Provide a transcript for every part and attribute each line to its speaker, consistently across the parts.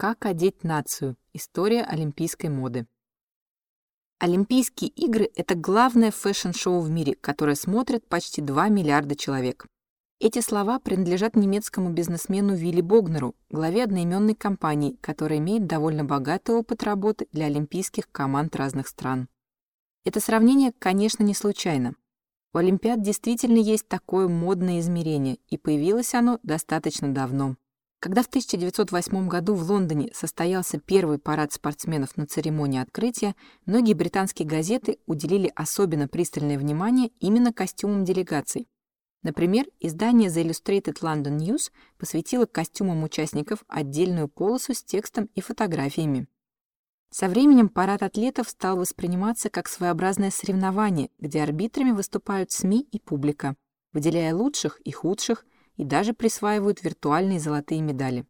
Speaker 1: Как одеть нацию? История олимпийской моды. Олимпийские игры — это главное фэшн-шоу в мире, которое смотрят почти 2 миллиарда человек. Эти слова принадлежат немецкому бизнесмену Вилли Богнеру, главе одноименной компании, которая имеет довольно богатый опыт работы для олимпийских команд разных стран. Это сравнение, конечно, не случайно. У Олимпиад действительно есть такое модное измерение, и появилось оно достаточно давно. Когда в 1908 году в Лондоне состоялся первый парад спортсменов на церемонии открытия, многие британские газеты уделили особенно пристальное внимание именно костюмам делегаций. Например, издание The Illustrated London News посвятило костюмам участников отдельную полосу с текстом и фотографиями. Со временем парад атлетов стал восприниматься как своеобразное соревнование, где арбитрами выступают СМИ и публика, выделяя лучших и худших, и даже присваивают виртуальные золотые медали.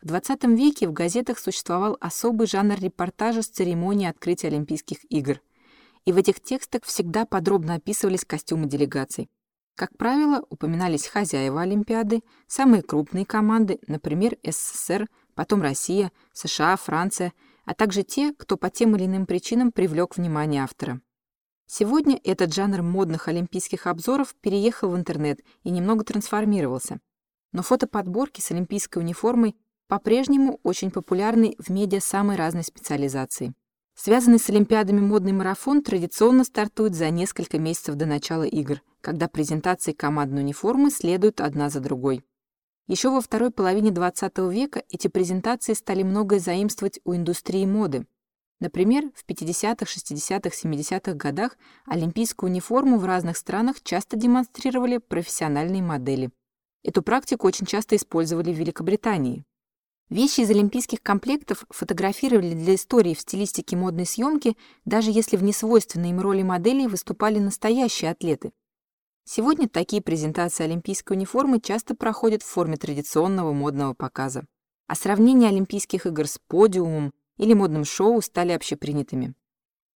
Speaker 1: В XX веке в газетах существовал особый жанр репортажа с церемонии открытия Олимпийских игр, и в этих текстах всегда подробно описывались костюмы делегаций. Как правило, упоминались хозяева Олимпиады, самые крупные команды, например, СССР, потом Россия, США, Франция, а также те, кто по тем или иным причинам привлек внимание автора. Сегодня этот жанр модных олимпийских обзоров переехал в интернет и немного трансформировался. Но фотоподборки с олимпийской униформой по-прежнему очень популярны в медиа самой разной специализации. Связанный с Олимпиадами модный марафон традиционно стартует за несколько месяцев до начала игр, когда презентации командной униформы следуют одна за другой. Еще во второй половине XX века эти презентации стали многое заимствовать у индустрии моды. Например, в 50-х, 60-х, 70-х годах олимпийскую униформу в разных странах часто демонстрировали профессиональные модели. Эту практику очень часто использовали в Великобритании. Вещи из олимпийских комплектов фотографировали для истории в стилистике модной съемки, даже если в несвойственной им роли моделей выступали настоящие атлеты. Сегодня такие презентации олимпийской униформы часто проходят в форме традиционного модного показа. А сравнение Олимпийских игр с подиумом или модным шоу стали общепринятыми.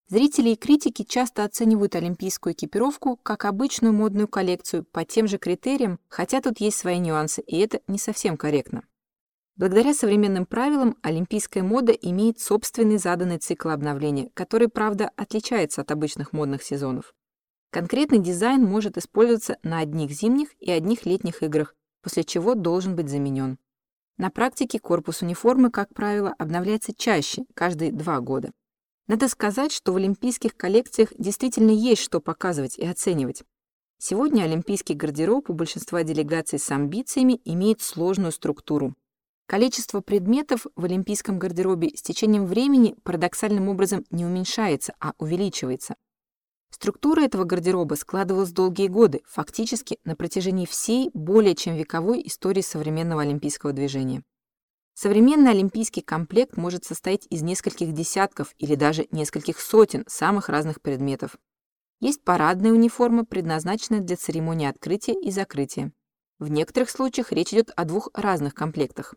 Speaker 1: Зрители и критики часто оценивают олимпийскую экипировку как обычную модную коллекцию по тем же критериям, хотя тут есть свои нюансы, и это не совсем корректно. Благодаря современным правилам олимпийская мода имеет собственный заданный цикл обновления, который, правда, отличается от обычных модных сезонов. Конкретный дизайн может использоваться на одних зимних и одних летних играх, после чего должен быть заменен. На практике корпус униформы, как правило, обновляется чаще, каждые два года. Надо сказать, что в олимпийских коллекциях действительно есть что показывать и оценивать. Сегодня олимпийский гардероб у большинства делегаций с амбициями имеет сложную структуру. Количество предметов в олимпийском гардеробе с течением времени парадоксальным образом не уменьшается, а увеличивается. Структура этого гардероба складывалась долгие годы, фактически на протяжении всей более чем вековой истории современного олимпийского движения. Современный олимпийский комплект может состоять из нескольких десятков или даже нескольких сотен самых разных предметов. Есть парадная униформа, предназначенная для церемонии открытия и закрытия. В некоторых случаях речь идет о двух разных комплектах.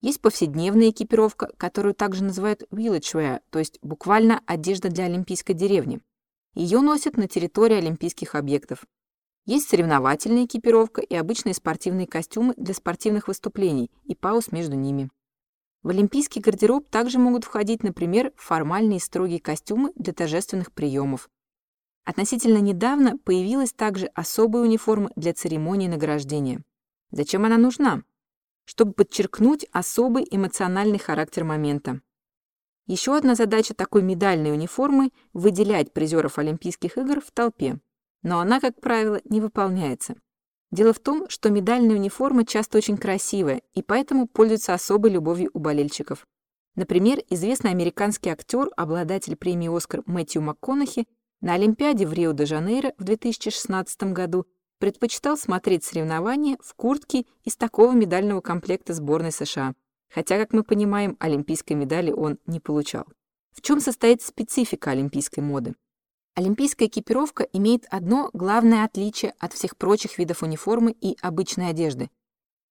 Speaker 1: Есть повседневная экипировка, которую также называют village wear, то есть буквально одежда для олимпийской деревни. Ее носят на территории олимпийских объектов. Есть соревновательная экипировка и обычные спортивные костюмы для спортивных выступлений и пауз между ними. В олимпийский гардероб также могут входить, например, формальные строгие костюмы для торжественных приемов. Относительно недавно появилась также особая униформа для церемонии награждения. Зачем она нужна? Чтобы подчеркнуть особый эмоциональный характер момента. Еще одна задача такой медальной униформы — выделять призеров Олимпийских игр в толпе. Но она, как правило, не выполняется. Дело в том, что медальная униформа часто очень красивая и поэтому пользуется особой любовью у болельщиков. Например, известный американский актер, обладатель премии «Оскар» Мэтью МакКонахи на Олимпиаде в Рио-де-Жанейро в 2016 году предпочитал смотреть соревнования в куртке из такого медального комплекта сборной США хотя, как мы понимаем, олимпийской медали он не получал. В чем состоит специфика олимпийской моды? Олимпийская экипировка имеет одно главное отличие от всех прочих видов униформы и обычной одежды.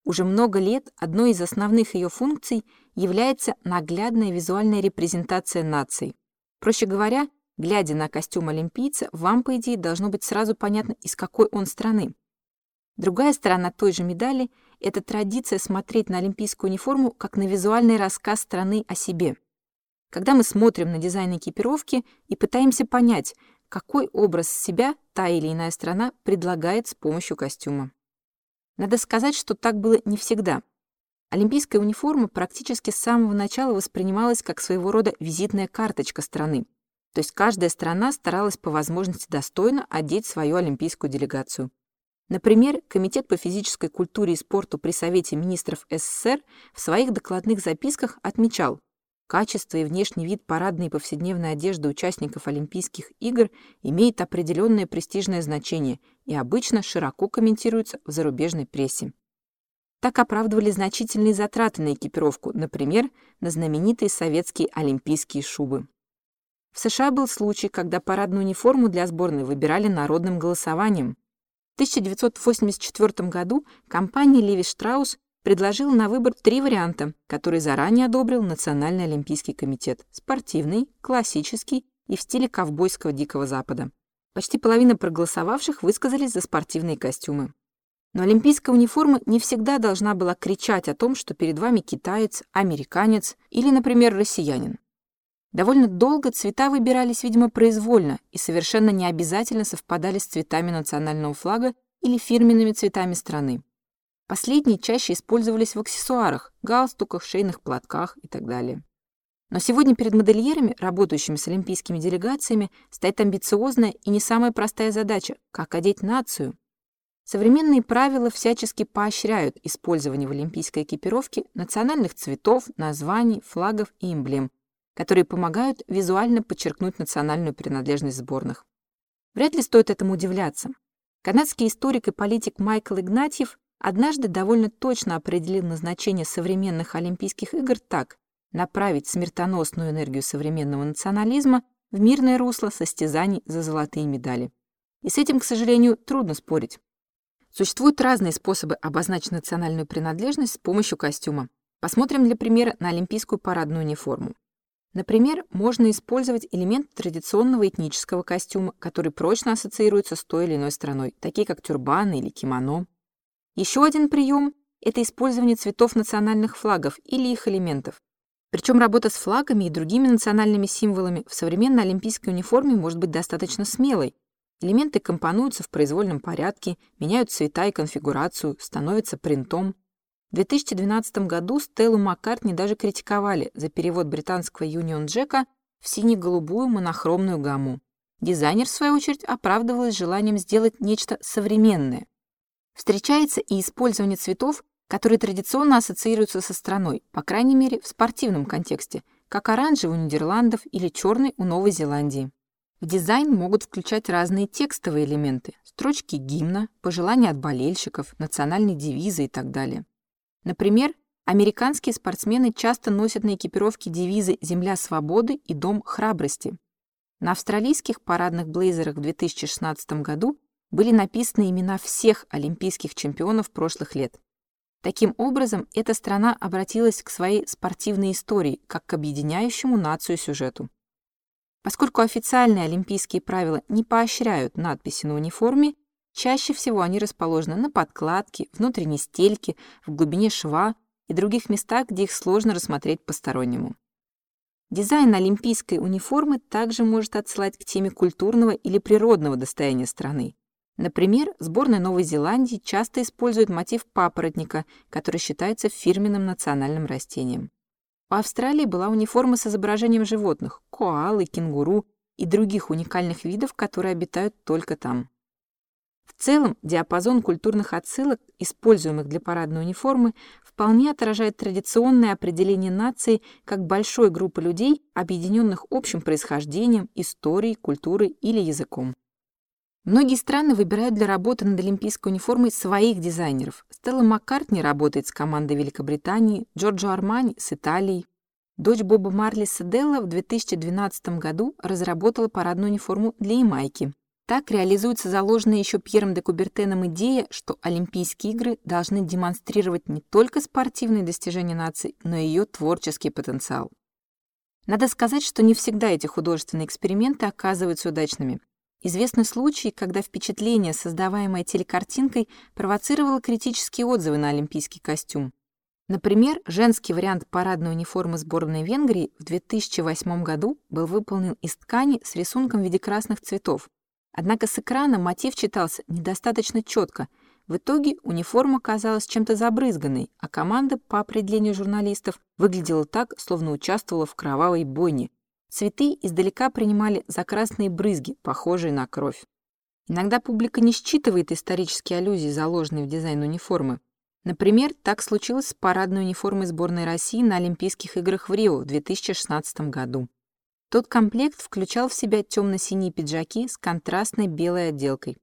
Speaker 1: Уже много лет одной из основных ее функций является наглядная визуальная репрезентация наций. Проще говоря, глядя на костюм олимпийца, вам, по идее, должно быть сразу понятно, из какой он страны. Другая сторона той же медали — это традиция смотреть на олимпийскую униформу как на визуальный рассказ страны о себе. Когда мы смотрим на дизайн экипировки и пытаемся понять, какой образ себя та или иная страна предлагает с помощью костюма. Надо сказать, что так было не всегда. Олимпийская униформа практически с самого начала воспринималась как своего рода визитная карточка страны. То есть каждая страна старалась по возможности достойно одеть свою олимпийскую делегацию. Например, Комитет по физической культуре и спорту при Совете министров СССР в своих докладных записках отмечал, Качество и внешний вид парадной и повседневной одежды участников Олимпийских игр имеет определенное престижное значение и обычно широко комментируется в зарубежной прессе. Так оправдывали значительные затраты на экипировку, например, на знаменитые советские олимпийские шубы. В США был случай, когда парадную униформу для сборной выбирали народным голосованием. В 1984 году компания Леви Штраус предложил на выбор три варианта, которые заранее одобрил Национальный олимпийский комитет – спортивный, классический и в стиле ковбойского Дикого Запада. Почти половина проголосовавших высказались за спортивные костюмы. Но олимпийская униформа не всегда должна была кричать о том, что перед вами китаец, американец или, например, россиянин. Довольно долго цвета выбирались, видимо, произвольно и совершенно не обязательно совпадали с цветами национального флага или фирменными цветами страны. Последние чаще использовались в аксессуарах, галстуках, шейных платках и так далее. Но сегодня перед модельерами, работающими с олимпийскими делегациями, стоит амбициозная и не самая простая задача – как одеть нацию. Современные правила всячески поощряют использование в олимпийской экипировке национальных цветов, названий, флагов и эмблем, которые помогают визуально подчеркнуть национальную принадлежность сборных. Вряд ли стоит этому удивляться. Канадский историк и политик Майкл Игнатьев однажды довольно точно определил назначение современных Олимпийских игр так – направить смертоносную энергию современного национализма в мирное русло состязаний за золотые медали. И с этим, к сожалению, трудно спорить. Существуют разные способы обозначить национальную принадлежность с помощью костюма. Посмотрим для примера на олимпийскую парадную униформу. Например, можно использовать элемент традиционного этнического костюма, который прочно ассоциируется с той или иной страной, такие как тюрбаны или кимоно. Еще один прием – это использование цветов национальных флагов или их элементов. Причем работа с флагами и другими национальными символами в современной олимпийской униформе может быть достаточно смелой. Элементы компонуются в произвольном порядке, меняют цвета и конфигурацию, становятся принтом. В 2012 году Стеллу Маккартни даже критиковали за перевод британского Union Jack в сине-голубую монохромную гамму. Дизайнер, в свою очередь, оправдывалась желанием сделать нечто современное. Встречается и использование цветов, которые традиционно ассоциируются со страной, по крайней мере, в спортивном контексте, как оранжевый у Нидерландов или черный у Новой Зеландии. В дизайн могут включать разные текстовые элементы, строчки гимна, пожелания от болельщиков, национальные девизы и так далее. Например, американские спортсмены часто носят на экипировке девизы «Земля свободы» и «Дом храбрости». На австралийских парадных блейзерах в 2016 году были написаны имена всех олимпийских чемпионов прошлых лет. Таким образом, эта страна обратилась к своей спортивной истории, как к объединяющему нацию сюжету. Поскольку официальные олимпийские правила не поощряют надписи на униформе, чаще всего они расположены на подкладке, внутренней стельке, в глубине шва и других местах, где их сложно рассмотреть постороннему. Дизайн олимпийской униформы также может отсылать к теме культурного или природного достояния страны. Например, сборная Новой Зеландии часто использует мотив папоротника, который считается фирменным национальным растением. У Австралии была униформа с изображением животных – коалы, кенгуру и других уникальных видов, которые обитают только там. В целом, диапазон культурных отсылок, используемых для парадной униформы, вполне отражает традиционное определение нации как большой группы людей, объединенных общим происхождением, историей, культурой или языком. Многие страны выбирают для работы над олимпийской униформой своих дизайнеров. Стелла Маккартни работает с командой Великобритании, Джорджо Армани с Италией. Дочь Боба Марли Седелла в 2012 году разработала парадную униформу для Ямайки. Так реализуется заложенная еще Пьером де Кубертеном идея, что Олимпийские игры должны демонстрировать не только спортивные достижения нации, но и ее творческий потенциал. Надо сказать, что не всегда эти художественные эксперименты оказываются удачными. Известны случаи, когда впечатление, создаваемое телекартинкой, провоцировало критические отзывы на олимпийский костюм. Например, женский вариант парадной униформы сборной Венгрии в 2008 году был выполнен из ткани с рисунком в виде красных цветов. Однако с экрана мотив читался недостаточно четко. В итоге униформа казалась чем-то забрызганной, а команда, по определению журналистов, выглядела так, словно участвовала в кровавой бойне. Цветы издалека принимали за красные брызги, похожие на кровь. Иногда публика не считывает исторические аллюзии, заложенные в дизайн униформы. Например, так случилось с парадной униформой сборной России на Олимпийских играх в Рио в 2016 году. Тот комплект включал в себя темно-синие пиджаки с контрастной белой отделкой.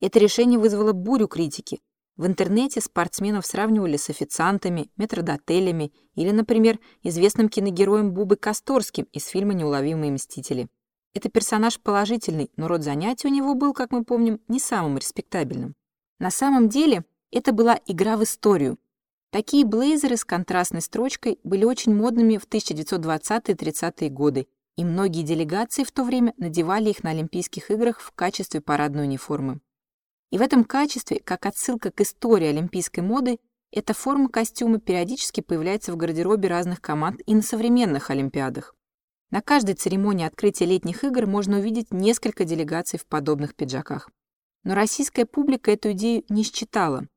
Speaker 1: Это решение вызвало бурю критики. В интернете спортсменов сравнивали с официантами, метродотелями или, например, известным киногероем Бубой Косторским из фильма «Неуловимые мстители». Это персонаж положительный, но род занятий у него был, как мы помним, не самым респектабельным. На самом деле, это была игра в историю. Такие блейзеры с контрастной строчкой были очень модными в 1920-30-е годы, и многие делегации в то время надевали их на Олимпийских играх в качестве парадной униформы. И в этом качестве, как отсылка к истории олимпийской моды, эта форма костюма периодически появляется в гардеробе разных команд и на современных Олимпиадах. На каждой церемонии открытия летних игр можно увидеть несколько делегаций в подобных пиджаках. Но российская публика эту идею не считала,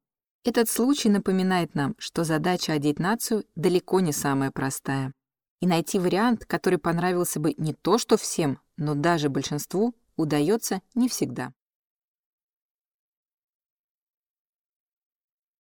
Speaker 1: этот случай напоминает нам, что задача одеть нацию далеко не самая простая. И найти вариант, который понравился бы не то что всем, но даже большинству, удается не всегда.